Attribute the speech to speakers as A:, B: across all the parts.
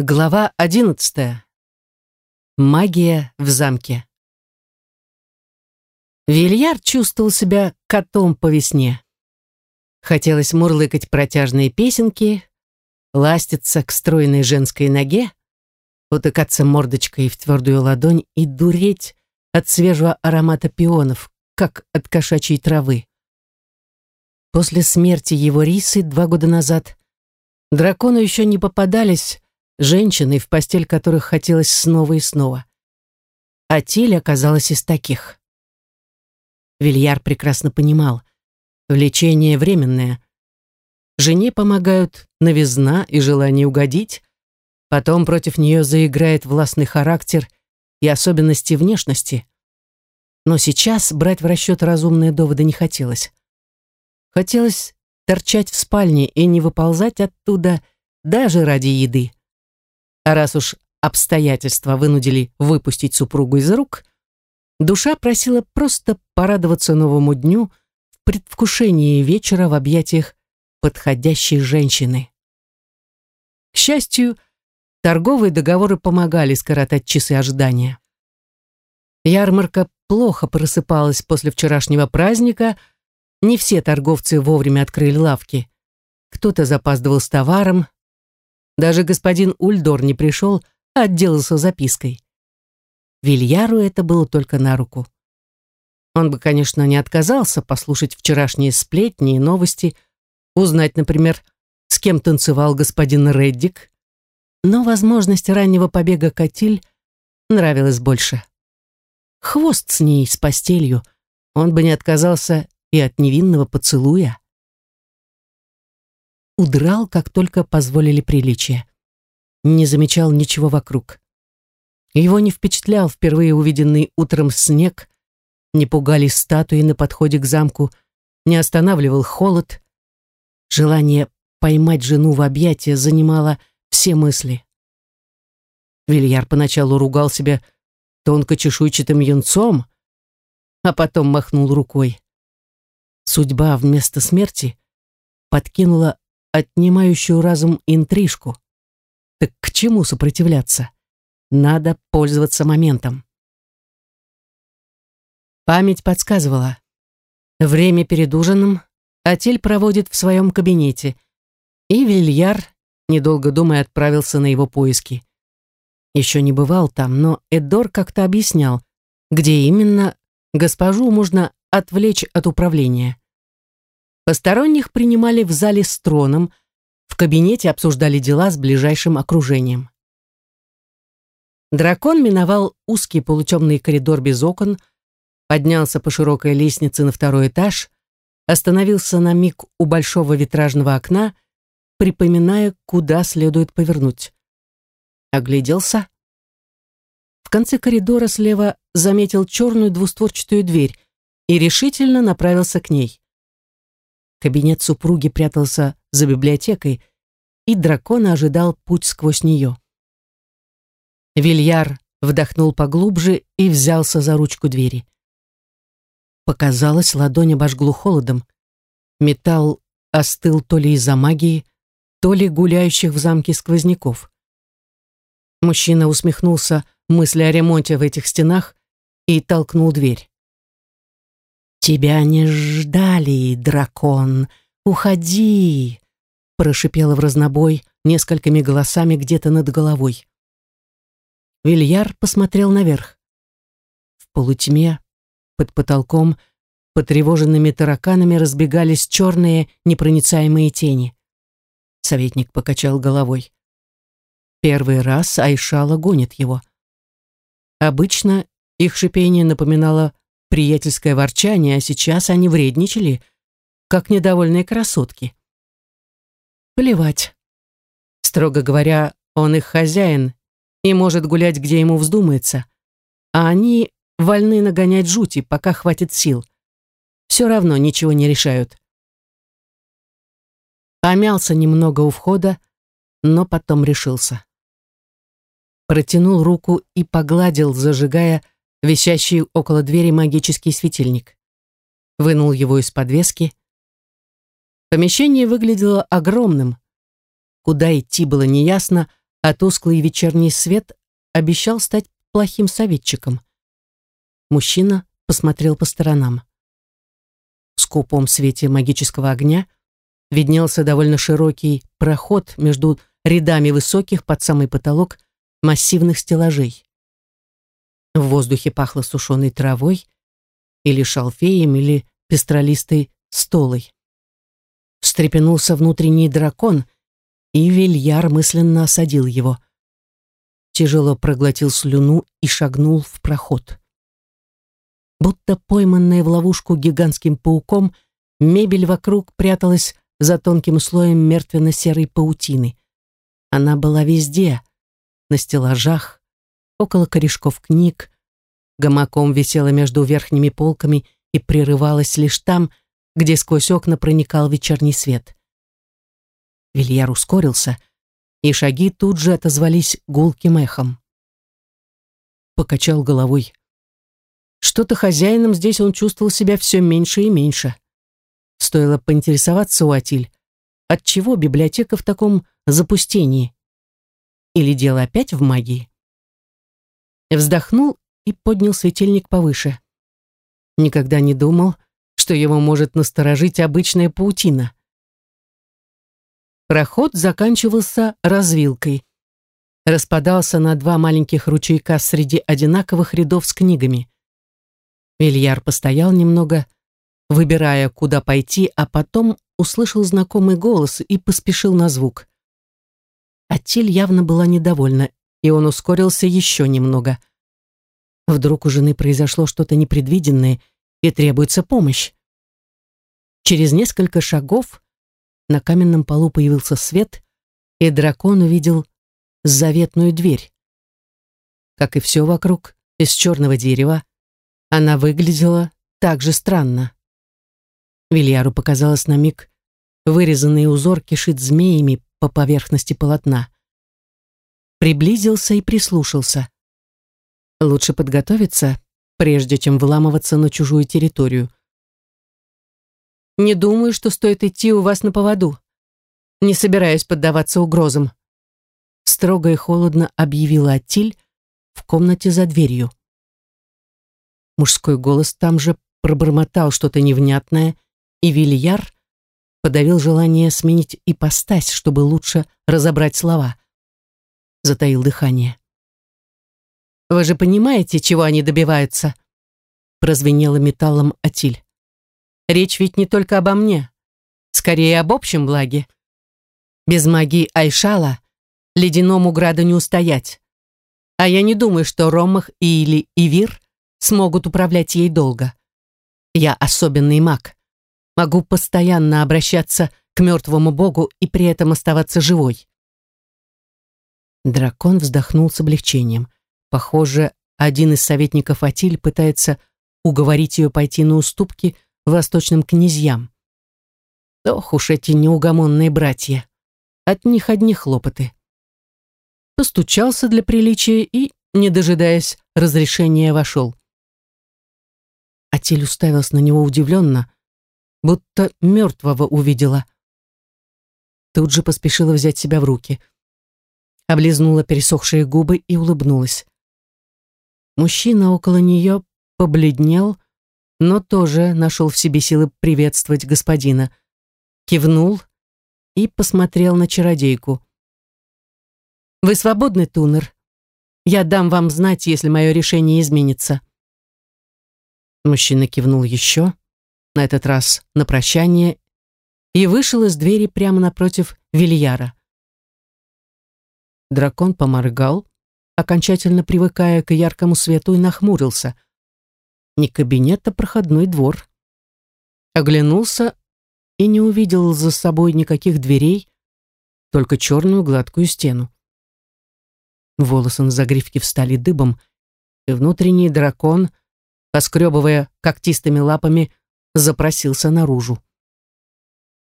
A: Глава одиннадцатая. Магия в замке. Вильяр чувствовал себя котом по весне. Хотелось мурлыкать протяжные песенки, ластиться к стройной женской ноге, утыкаться мордочкой в твердую ладонь и дуреть от свежего аромата пионов, как от кошачьей травы. После смерти его рисы два года назад дракону еще не попадались женщины, в постель которых хотелось снова и снова. А Тиль оказалась из таких. Вильяр прекрасно понимал, влечение временное. Жене помогают новизна и желание угодить, потом против нее заиграет властный характер и особенности внешности. Но сейчас брать в расчет разумные доводы не хотелось. Хотелось торчать в спальне и не выползать оттуда даже ради еды. А раз уж обстоятельства вынудили выпустить супругу из рук, душа просила просто порадоваться новому дню в предвкушении вечера в объятиях подходящей женщины. К счастью, торговые договоры помогали скоротать часы ожидания. Ярмарка плохо просыпалась после вчерашнего праздника, не все торговцы вовремя открыли лавки. Кто-то запаздывал с товаром, даже господин Ульдор не пришел, а отделался запиской. Вильяру это было только на руку. Он бы, конечно, не отказался послушать вчерашние сплетни и новости, узнать, например, с кем танцевал господин Реддик, но возможность раннего побега Катиль нравилась больше. Хвост с ней, с постелью, он бы не отказался и от невинного поцелуя удрал, как только позволили приличия. Не замечал ничего вокруг. Его не впечатлял впервые увиденный утром снег, не пугали статуи на подходе к замку, не останавливал холод. Желание поймать жену в объятия занимало все мысли. Вильяр поначалу ругал себя тонко-чешуйчатым юнцом, а потом махнул рукой. Судьба вместо смерти подкинула отнимающую разум интрижку. Так к чему сопротивляться? Надо пользоваться моментом. Память подсказывала. Время перед ужином Атель проводит в своем кабинете, и Вильяр, недолго думая, отправился на его поиски. Еще не бывал там, но Эдор как-то объяснял, где именно госпожу можно отвлечь от управления. Посторонних принимали в зале с троном, в кабинете обсуждали дела с ближайшим окружением. Дракон миновал узкий полутемный коридор без окон, поднялся по широкой лестнице на второй этаж, остановился на миг у большого витражного окна, припоминая, куда следует повернуть. Огляделся. В конце коридора слева заметил черную двустворчатую дверь и решительно направился к ней. Кабинет супруги прятался за библиотекой, и дракон ожидал путь сквозь нее. Вильяр вдохнул поглубже и взялся за ручку двери. Показалось, ладонь обожгло холодом. Металл остыл то ли из-за магии, то ли гуляющих в замке сквозняков. Мужчина усмехнулся мысли о ремонте в этих стенах и толкнул дверь. «Тебя не ждали, дракон! Уходи!» прошипела в разнобой несколькими голосами где-то над головой. Вильяр посмотрел наверх. В полутьме, под потолком, потревоженными тараканами разбегались черные непроницаемые тени. Советник покачал головой. Первый раз Айшала гонит его. Обычно их шипение напоминало приятельское ворчание, а сейчас они вредничали, как недовольные красотки. Плевать. Строго говоря, он их хозяин и может гулять, где ему вздумается, а они вольны нагонять жути, пока хватит сил. Все равно ничего не решают. Помялся немного у входа, но потом решился. Протянул руку и погладил, зажигая висящий около двери магический светильник. Вынул его из подвески. Помещение выглядело огромным. Куда идти было неясно, а тусклый вечерний свет обещал стать плохим советчиком. Мужчина посмотрел по сторонам. В скупом свете магического огня виднелся довольно широкий проход между рядами высоких под самый потолок массивных стеллажей. В воздухе пахло сушеной травой, или шалфеем, или пестролистой столой. Встрепенулся внутренний дракон, и Вильяр мысленно осадил его. Тяжело проглотил слюну и шагнул в проход. Будто пойманная в ловушку гигантским пауком, мебель вокруг пряталась за тонким слоем мертвенно-серой паутины. Она была везде, на стеллажах, около корешков книг, гамаком висела между верхними полками и прерывалась лишь там, где сквозь окна проникал вечерний свет. Вильяр ускорился, и шаги тут же отозвались гулким эхом. Покачал головой. Что-то хозяином здесь он чувствовал себя все меньше и меньше. Стоило поинтересоваться у Атиль, отчего библиотека в таком запустении? Или дело опять в магии? Вздохнул и поднял светильник повыше. Никогда не думал, что его может насторожить обычная паутина. Проход заканчивался развилкой. Распадался на два маленьких ручейка среди одинаковых рядов с книгами. Вильяр постоял немного, выбирая, куда пойти, а потом услышал знакомый голос и поспешил на звук. Атиль явно была недовольна, и он ускорился еще немного. Вдруг у жены произошло что-то непредвиденное, и требуется помощь. Через несколько шагов на каменном полу появился свет, и дракон увидел заветную дверь. Как и все вокруг, из черного дерева, она выглядела так же странно. Вильяру показалось на миг, вырезанный узор кишит змеями по поверхности полотна. Приблизился и прислушался. Лучше подготовиться, прежде чем вламываться на чужую территорию. Не думаю, что стоит идти у вас на поводу. Не собираюсь поддаваться угрозам. Строго и холодно объявила Аттиль в комнате за дверью. Мужской голос там же пробормотал что-то невнятное, и Вильяр подавил желание сменить ипостась, чтобы лучше разобрать слова. Затаил дыхание. «Вы же понимаете, чего они добиваются?» прозвенела металлом Атиль. «Речь ведь не только обо мне, скорее об общем благе. Без магии Айшала ледяному граду не устоять. А я не думаю, что Ромах или Ивир смогут управлять ей долго. Я особенный маг могу постоянно обращаться к мертвому богу и при этом оставаться живой. Дракон вздохнул с облегчением. Похоже, один из советников Атиль пытается уговорить ее пойти на уступки восточным князьям. Ох уж эти неугомонные братья. От них одни хлопоты. Постучался для приличия и, не дожидаясь разрешения, вошел. Атиль уставился на него удивленно, будто мертвого увидела. Тут же поспешила взять себя в руки. Облизнула пересохшие губы и улыбнулась. Мужчина около нее побледнел, но тоже нашел в себе силы приветствовать господина. Кивнул и посмотрел на чародейку. «Вы свободны, Тунер? Я дам вам знать, если мое решение изменится». Мужчина кивнул еще, на этот раз на прощание, и вышел из двери прямо напротив Вильяра. Дракон поморгал, окончательно привыкая к яркому свету, и нахмурился. Не кабинет, а проходной двор. Оглянулся и не увидел за собой никаких дверей, только черную гладкую стену. Волосы на загривке встали дыбом, и внутренний дракон, поскребывая когтистыми лапами, запросился наружу.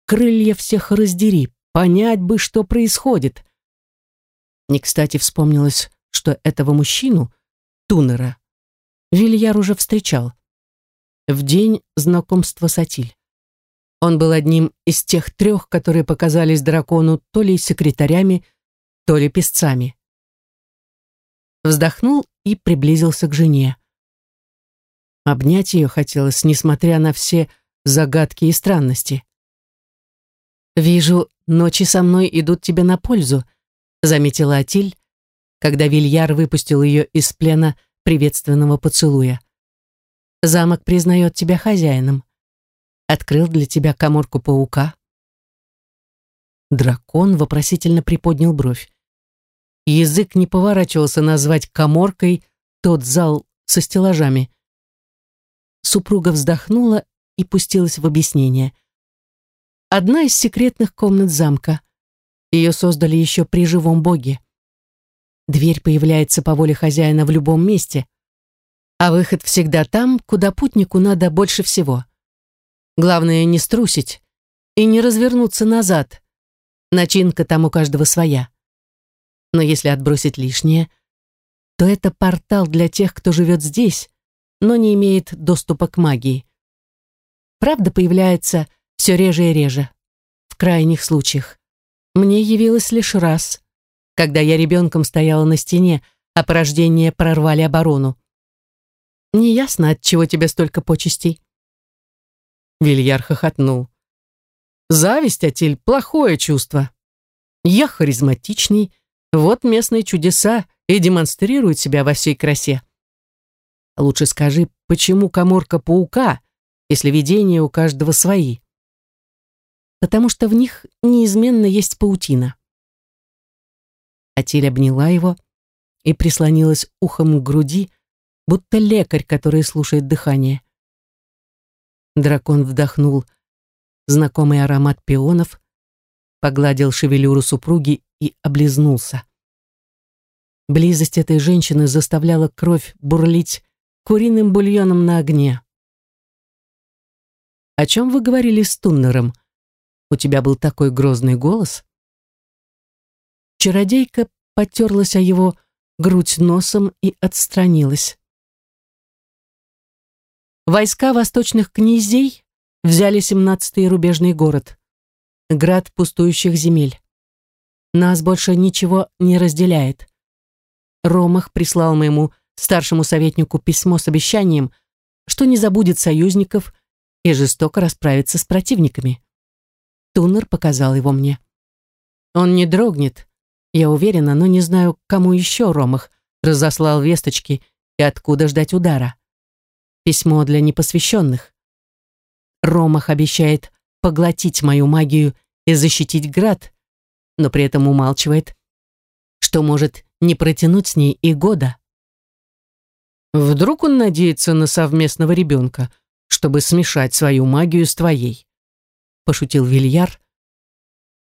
A: Крылья всех раздери, понять бы, что происходит. Не кстати вспомнилось, что этого мужчину, Тунера, Вильяр уже встречал. В день знакомства с Атиль. Он был одним из тех трех, которые показались дракону то ли секретарями, то ли песцами. Вздохнул и приблизился к жене. Обнять ее хотелось, несмотря на все загадки и странности. «Вижу, ночи со мной идут тебе на пользу», заметила Атиль, когда Вильяр выпустил ее из плена приветственного поцелуя. «Замок признает тебя хозяином. Открыл для тебя коморку паука». Дракон вопросительно приподнял бровь. Язык не поворачивался назвать коморкой тот зал со стеллажами. Супруга вздохнула и пустилась в объяснение. Одна из секретных комнат замка. Ее создали еще при живом боге. Дверь появляется по воле хозяина в любом месте, а выход всегда там, куда путнику надо больше всего. Главное не струсить и не развернуться назад. Начинка там у каждого своя. Но если отбросить лишнее, то это портал для тех, кто живет здесь, но не имеет доступа к магии. Правда появляется все реже и реже, в крайних случаях. Мне явилось лишь раз, когда я ребенком стояла на стене, а порождение прорвали оборону. Неясно, от чего тебе столько почестей. Вильяр хохотнул. Зависть, Атиль, плохое чувство. Я харизматичный, вот местные чудеса и демонстрируют себя во всей красе. Лучше скажи, почему коморка паука, если видения у каждого свои? Потому что в них неизменно есть паутина. Атиль обняла его и прислонилась ухом к груди, будто лекарь, который слушает дыхание. Дракон вдохнул знакомый аромат пионов, погладил шевелюру супруги и облизнулся. Близость этой женщины заставляла кровь бурлить куриным бульоном на огне. «О чем вы говорили с Туннером? У тебя был такой грозный голос?» Чародейка потерлась о его грудь носом и отстранилась. Войска восточных князей взяли семнадцатый рубежный город, град пустующих земель. Нас больше ничего не разделяет. Ромах прислал моему старшему советнику письмо с обещанием, что не забудет союзников и жестоко расправится с противниками. Туннер показал его мне. Он не дрогнет, я уверена, но не знаю, кому еще Ромах разослал весточки и откуда ждать удара. Письмо для непосвященных. Ромах обещает поглотить мою магию и защитить град, но при этом умалчивает, что может не протянуть с ней и года. Вдруг он надеется на совместного ребенка, чтобы смешать свою магию с твоей. Пошутил Вильяр,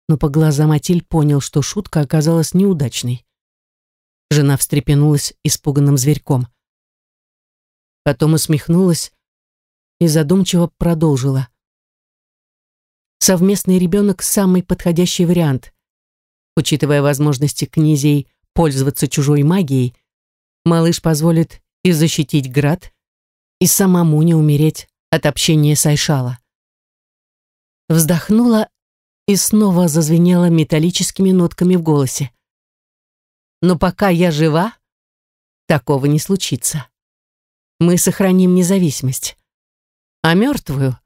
A: но по глазам Атиль понял, что шутка оказалась неудачной. Жена встрепенулась испуганным зверьком. Потом усмехнулась и задумчиво продолжила. Совместный ребенок – самый подходящий вариант. Учитывая возможности князей пользоваться чужой магией, малыш позволит и защитить град, и самому не умереть от общения с Айшала. Вздохнула и снова зазвенела металлическими нотками в голосе. Но пока я жива, такого не случится. Мы сохраним независимость. А мертвую,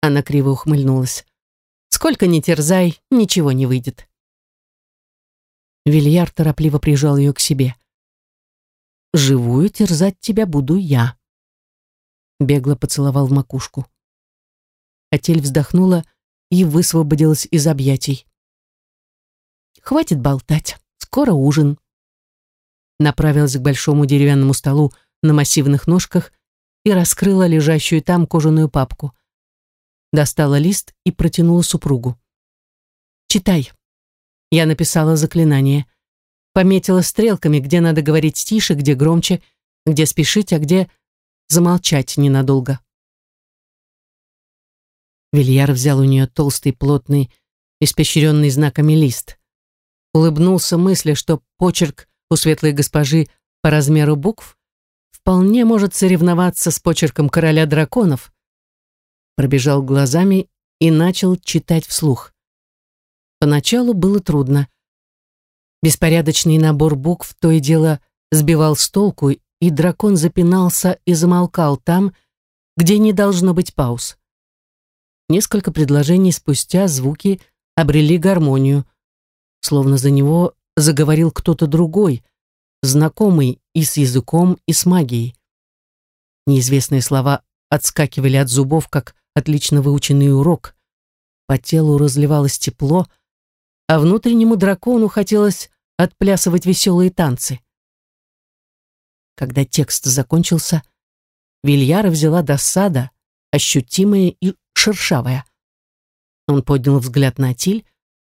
A: она криво ухмыльнулась, сколько ни терзай, ничего не выйдет. Вильяр торопливо прижал ее к себе. Живую терзать тебя буду я. Бегло поцеловал в макушку. Атель вздохнула и высвободилась из объятий. Хватит болтать, скоро ужин. Направилась к большому деревянному столу на массивных ножках и раскрыла лежащую там кожаную папку. Достала лист и протянула супругу. «Читай». Я написала заклинание. Пометила стрелками, где надо говорить тише, где громче, где спешить, а где замолчать ненадолго. Вильяр взял у нее толстый, плотный, испещренный знаками лист. Улыбнулся мысли, что почерк у светлой госпожи по размеру букв вполне может соревноваться с почерком короля драконов. Пробежал глазами и начал читать вслух. Поначалу было трудно. Беспорядочный набор букв то и дело сбивал с толку, и дракон запинался и замолкал там, где не должно быть пауз. Несколько предложений спустя звуки обрели гармонию, словно за него заговорил кто-то другой, знакомый и с языком, и с магией. Неизвестные слова отскакивали от зубов, как отлично выученный урок. По телу разливалось тепло, а внутреннему дракону хотелось отплясывать веселые танцы. Когда текст закончился, Вильяра взяла досада, ощутимая и шершавая. Он поднял взгляд на Тиль,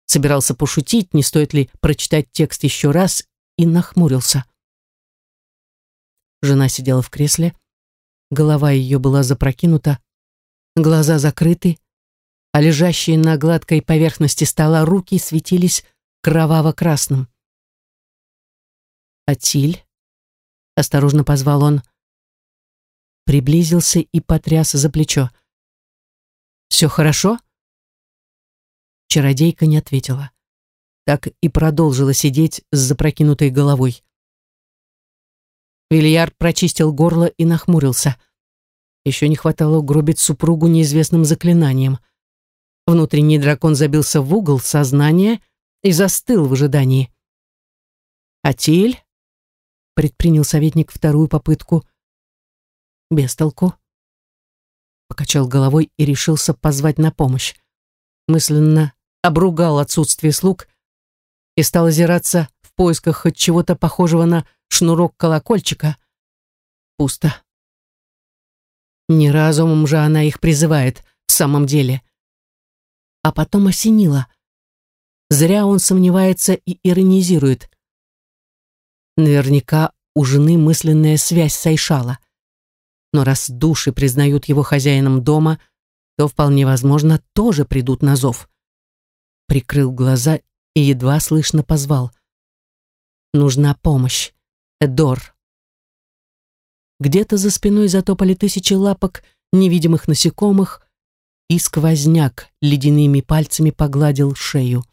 A: собирался пошутить, не стоит ли прочитать текст еще раз, и нахмурился. Жена сидела в кресле, голова ее была запрокинута, глаза закрыты, а лежащие на гладкой поверхности стола руки светились кроваво-красным. «Атиль?» — осторожно позвал он. Приблизился и потряс за плечо. «Все хорошо?» Чародейка не ответила. Так и продолжила сидеть с запрокинутой головой. Вильяр прочистил горло и нахмурился. Еще не хватало угробить супругу неизвестным заклинанием. Внутренний дракон забился в угол сознания и застыл в ожидании. «Атиль?» — предпринял советник вторую попытку. «Без толку». Покачал головой и решился позвать на помощь. Мысленно обругал отсутствие слуг и стал озираться в поисках хоть чего-то похожего на шнурок колокольчика. Пусто. Не разумом же она их призывает в самом деле. А потом осенило. Зря он сомневается и иронизирует. Наверняка у жены мысленная связь с Айшала. Но раз души признают его хозяином дома, то вполне возможно тоже придут на зов. Прикрыл глаза и едва слышно позвал. Нужна помощь. Эдор. Где-то за спиной затопали тысячи лапок невидимых насекомых, и сквозняк ледяными пальцами погладил шею.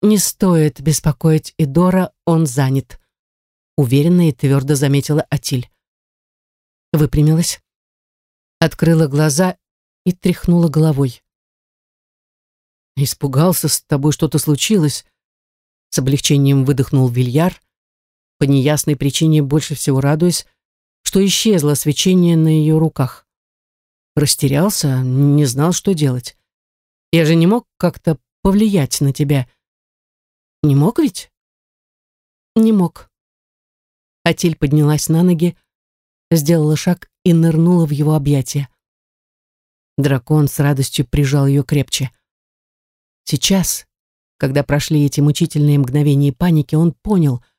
A: «Не стоит беспокоить Эдора, он занят», уверенно и твердо заметила Атиль. Выпрямилась, открыла глаза и тряхнула головой. «Испугался, с тобой что-то случилось», с облегчением выдохнул Вильяр, по неясной причине больше всего радуясь, что исчезло свечение на ее руках. Растерялся, не знал, что делать. Я же не мог как-то повлиять на тебя. Не мог ведь? Не мог. Атиль поднялась на ноги, сделала шаг и нырнула в его объятия. Дракон с радостью прижал ее крепче. Сейчас, когда прошли эти мучительные мгновения паники, он понял —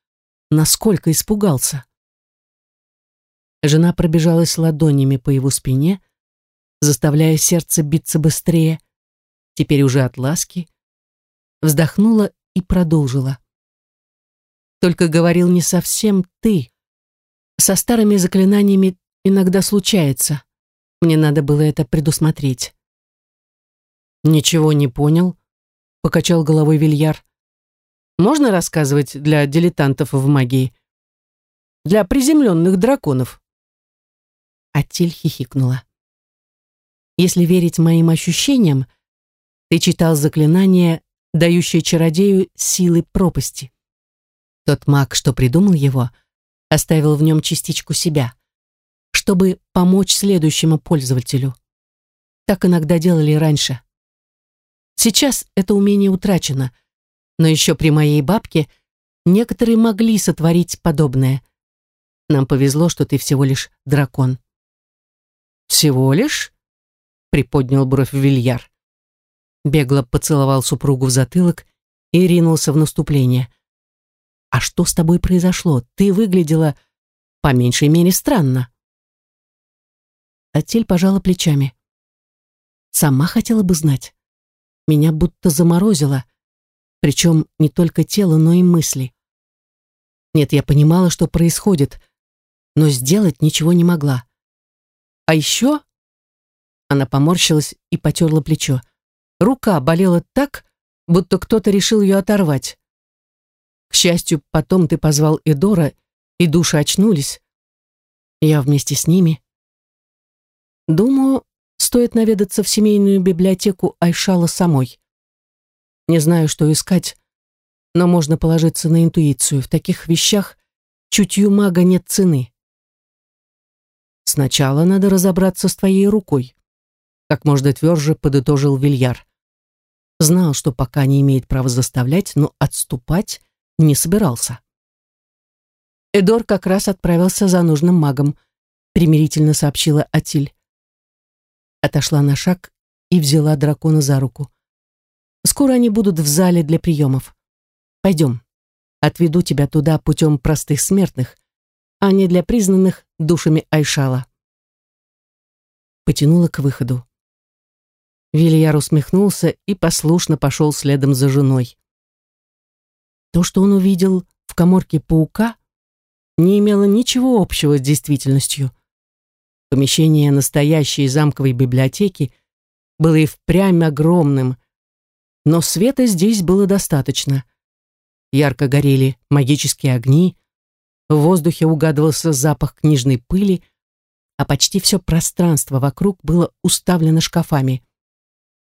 A: насколько испугался. Жена пробежалась ладонями по его спине, заставляя сердце биться быстрее, теперь уже от ласки, вздохнула и продолжила. Только говорил не совсем ты. Со старыми заклинаниями иногда случается. Мне надо было это предусмотреть. Ничего не понял, покачал головой Вильяр. Можно рассказывать для дилетантов в магии? Для приземленных драконов. Аттиль хихикнула. Если верить моим ощущениям, ты читал заклинание, дающее чародею силы пропасти. Тот маг, что придумал его, оставил в нем частичку себя, чтобы помочь следующему пользователю. Так иногда делали раньше. Сейчас это умение утрачено, но еще при моей бабке некоторые могли сотворить подобное. Нам повезло, что ты всего лишь дракон. Всего лишь? Приподнял бровь Вильяр. Бегло поцеловал супругу в затылок и ринулся в наступление. А что с тобой произошло? Ты выглядела, по меньшей мере, странно. Атель пожала плечами. Сама хотела бы знать. Меня будто заморозило. Причем не только тело, но и мысли. Нет, я понимала, что происходит, но сделать ничего не могла. А еще... Она поморщилась и потерла плечо. Рука болела так, будто кто-то решил ее оторвать. К счастью, потом ты позвал Эдора, и души очнулись. Я вместе с ними. Думаю, стоит наведаться в семейную библиотеку Айшала самой. Не знаю, что искать, но можно положиться на интуицию. В таких вещах чутью мага нет цены. Сначала надо разобраться с твоей рукой. Как можно тверже подытожил Вильяр. Знал, что пока не имеет права заставлять, но отступать не собирался. Эдор как раз отправился за нужным магом, примирительно сообщила Атиль. Отошла на шаг и взяла дракона за руку. Скоро они будут в зале для приемов. Пойдем, отведу тебя туда путем простых смертных, а не для признанных душами Айшала. Потянула к выходу. Вильяр усмехнулся и послушно пошел следом за женой. То, что он увидел в коморке паука, не имело ничего общего с действительностью. Помещение настоящей замковой библиотеки было и впрямь огромным, но света здесь было достаточно. Ярко горели магические огни, в воздухе угадывался запах книжной пыли, а почти все пространство вокруг было уставлено шкафами.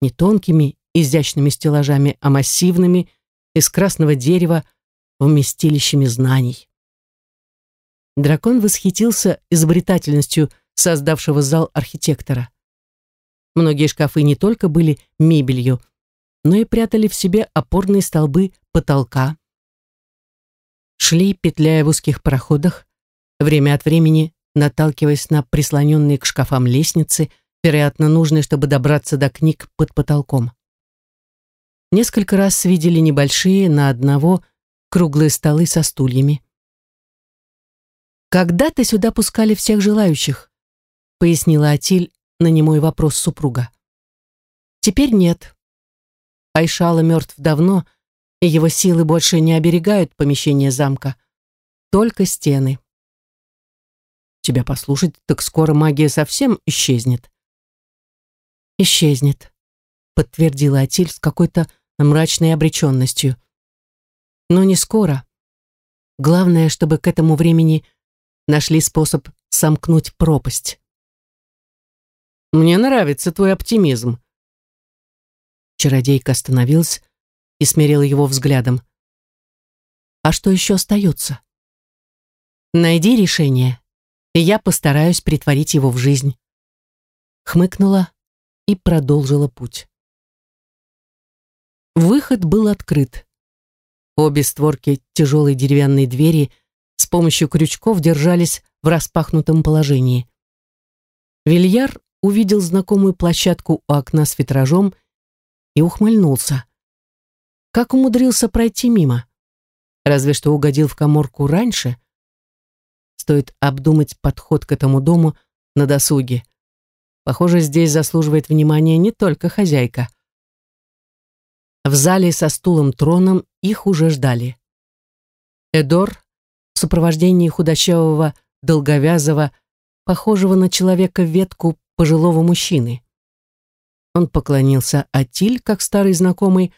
A: Не тонкими, изящными стеллажами, а массивными, из красного дерева, вместилищами знаний. Дракон восхитился изобретательностью создавшего зал архитектора. Многие шкафы не только были мебелью, но и прятали в себе опорные столбы потолка, шли, петляя в узких проходах, время от времени наталкиваясь на прислоненные к шкафам лестницы, вероятно, нужные, чтобы добраться до книг под потолком. Несколько раз видели небольшие на одного круглые столы со стульями. «Когда-то сюда пускали всех желающих», пояснила Атиль на немой вопрос супруга. «Теперь нет. Айшала мертв давно, и его силы больше не оберегают помещение замка. Только стены. Тебя послушать, так скоро магия совсем исчезнет. Исчезнет, подтвердила Атиль с какой-то мрачной обреченностью. Но не скоро. Главное, чтобы к этому времени нашли способ сомкнуть пропасть. Мне нравится твой оптимизм. Чародейка остановилась, и смерила его взглядом. А что еще остается? Найди решение, и я постараюсь притворить его в жизнь. Хмыкнула и продолжила путь. Выход был открыт. Обе створки тяжелой деревянной двери с помощью крючков держались в распахнутом положении. Вильяр увидел знакомую площадку у окна с витражом и ухмыльнулся. Как умудрился пройти мимо? Разве что угодил в коморку раньше? Стоит обдумать подход к этому дому на досуге. Похоже, здесь заслуживает внимания не только хозяйка. В зале со стулом-троном их уже ждали. Эдор в сопровождении худощавого, долговязого, похожего на человека ветку пожилого мужчины. Он поклонился Атиль, как старый знакомый,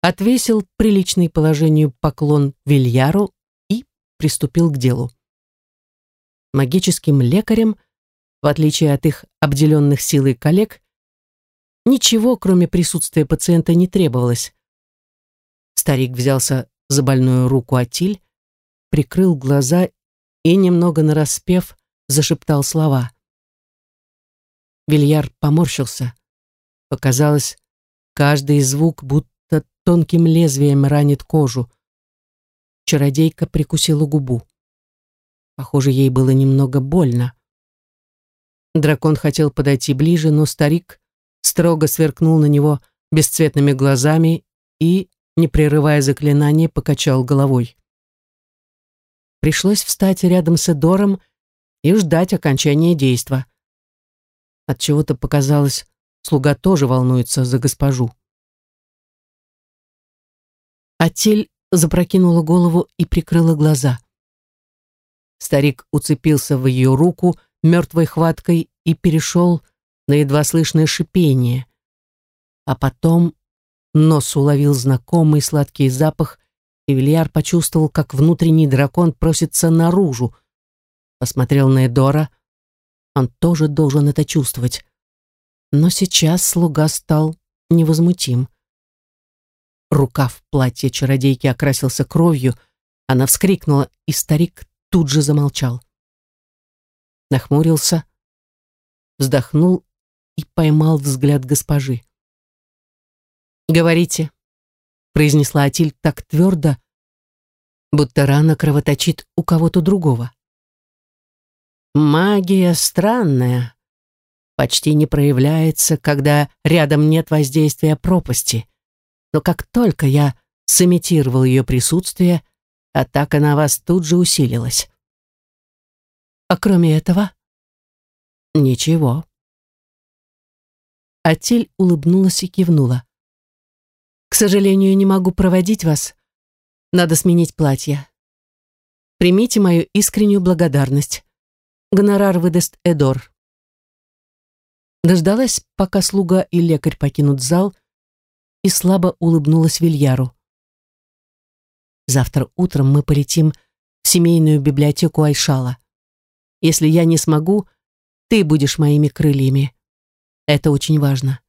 A: отвесил приличный положению поклон Вильяру и приступил к делу. Магическим лекарем, в отличие от их обделенных силой коллег, ничего, кроме присутствия пациента, не требовалось. Старик взялся за больную руку Атиль, прикрыл глаза и, немного нараспев, зашептал слова. Вильяр поморщился. Показалось, каждый звук будто тонким лезвием ранит кожу. Чародейка прикусила губу. Похоже, ей было немного больно. Дракон хотел подойти ближе, но старик строго сверкнул на него бесцветными глазами и, не прерывая заклинание, покачал головой. Пришлось встать рядом с Эдором и ждать окончания действа. От чего то показалось, слуга тоже волнуется за госпожу. Атель запрокинула голову и прикрыла глаза. Старик уцепился в ее руку мертвой хваткой и перешел на едва слышное шипение. А потом нос уловил знакомый сладкий запах, и Вильяр почувствовал, как внутренний дракон просится наружу. Посмотрел на Эдора. Он тоже должен это чувствовать. Но сейчас слуга стал невозмутим. Рукав платья чародейки окрасился кровью, она вскрикнула, и старик тут же замолчал. Нахмурился, вздохнул и поймал взгляд госпожи. «Говорите», — произнесла Атиль так твердо, будто рана кровоточит у кого-то другого. «Магия странная, почти не проявляется, когда рядом нет воздействия пропасти. Но как только я сымитировал ее присутствие, атака на вас тут же усилилась. А кроме этого? Ничего. Атель улыбнулась и кивнула. «К сожалению, не могу проводить вас. Надо сменить платье. Примите мою искреннюю благодарность. Гонорар выдаст Эдор». Дождалась, пока слуга и лекарь покинут зал, и слабо улыбнулась Вильяру. «Завтра утром мы полетим в семейную библиотеку Айшала. Если я не смогу, ты будешь моими крыльями. Это очень важно.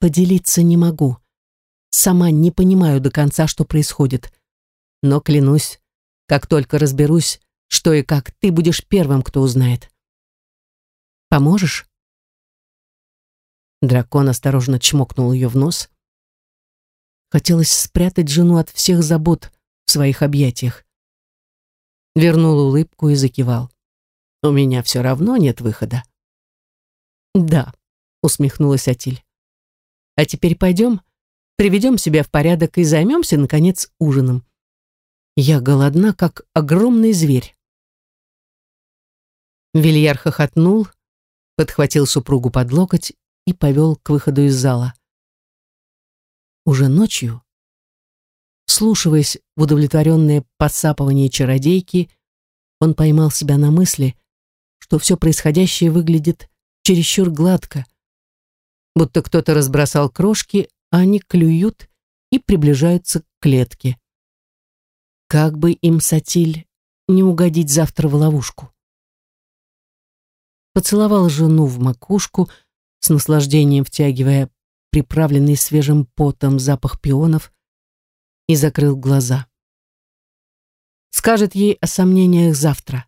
A: Поделиться не могу. Сама не понимаю до конца, что происходит. Но клянусь, как только разберусь, что и как, ты будешь первым, кто узнает. Поможешь? Дракон осторожно чмокнул ее в нос. Хотелось спрятать жену от всех забот в своих объятиях. Вернул улыбку и закивал. У меня все равно нет выхода. Да, усмехнулась Атиль. А теперь пойдем, приведем себя в порядок и займемся, наконец, ужином. Я голодна, как огромный зверь. Вильяр хохотнул, подхватил супругу под локоть и повел к выходу из зала. Уже ночью, слушаясь в удовлетворенное подсапывание чародейки, он поймал себя на мысли, что все происходящее выглядит чересчур гладко, будто кто-то разбросал крошки, а они клюют и приближаются к клетке. Как бы им, Сатиль, не угодить завтра в ловушку. Поцеловал жену в макушку, с наслаждением втягивая приправленный свежим потом запах пионов, и закрыл глаза. Скажет ей о сомнениях завтра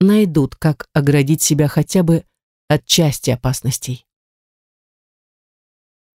A: найдут, как оградить себя хотя бы от части опасностей.